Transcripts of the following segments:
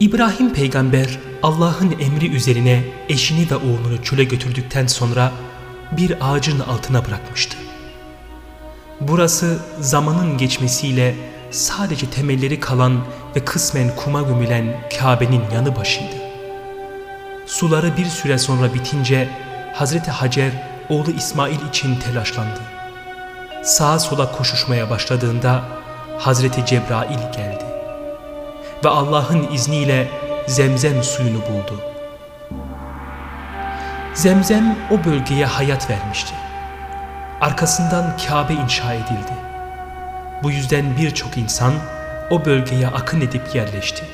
İbrahim peygamber Allah'ın emri üzerine eşini ve oğlunu çöle götürdükten sonra bir ağacın altına bırakmıştı. Burası zamanın geçmesiyle sadece temelleri kalan ve kısmen kuma gömülen Kabe'nin yanı başıydı. Suları bir süre sonra bitince Hazreti Hacer oğlu İsmail için telaşlandı. Sağa sola koşuşmaya başladığında Hazreti Cebrail geldi. Ve Allah'ın izniyle zemzem suyunu buldu. Zemzem o bölgeye hayat vermişti. Arkasından Kabe inşa edildi. Bu yüzden birçok insan o bölgeye akın edip yerleşti.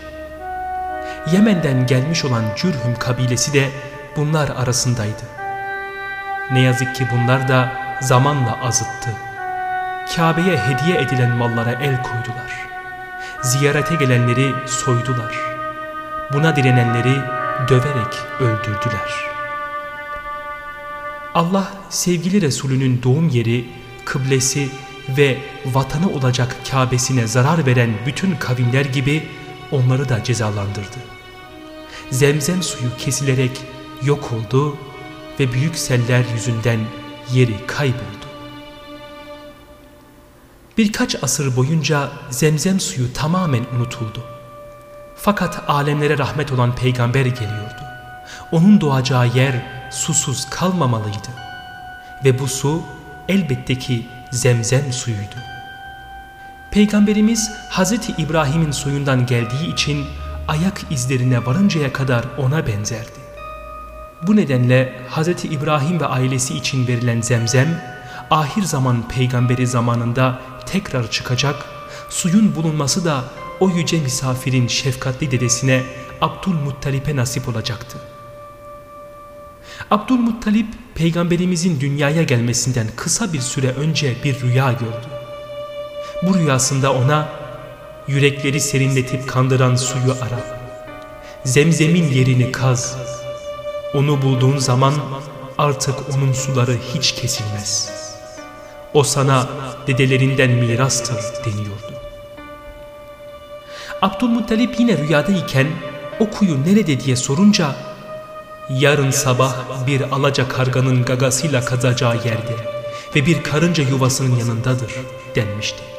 Yemen'den gelmiş olan Cürhüm kabilesi de bunlar arasındaydı. Ne yazık ki bunlar da zamanla azıttı. Kabe'ye hediye edilen mallara el koydular. Ziyarete gelenleri soydular. Buna direnenleri döverek öldürdüler.'' Allah sevgili Resulünün doğum yeri, kıblesi ve vatanı olacak Kabe'sine zarar veren bütün kavimler gibi onları da cezalandırdı. Zemzem suyu kesilerek yok oldu ve büyük seller yüzünden yeri kayboldu. Birkaç asır boyunca zemzem suyu tamamen unutuldu. Fakat alemlere rahmet olan peygamber geliyordu. Onun doğacağı yer susuz kalmamalıydı. Ve bu su elbette ki zemzem suyuydu. Peygamberimiz Hz. İbrahim'in soyundan geldiği için ayak izlerine varıncaya kadar ona benzerdi. Bu nedenle Hz. İbrahim ve ailesi için verilen zemzem, ahir zaman peygamberi zamanında tekrar çıkacak, suyun bulunması da o yüce misafirin şefkatli dedesine Abdülmuttalip'e nasip olacaktı. Abdülmuttalip peygamberimizin dünyaya gelmesinden kısa bir süre önce bir rüya gördü. Bu rüyasında ona yürekleri serinletip kandıran suyu ara. Zemzemin yerini kaz. Onu bulduğun zaman artık onun suları hiç kesilmez. O sana dedelerinden mirastır deniyordu. Abdülmuttalip yine rüyadayken o kuyu nerede diye sorunca yarın sabah bir alaca karganın gagasıyla kazacağı yerde ve bir karınca yuvasının yanındadır denmişti.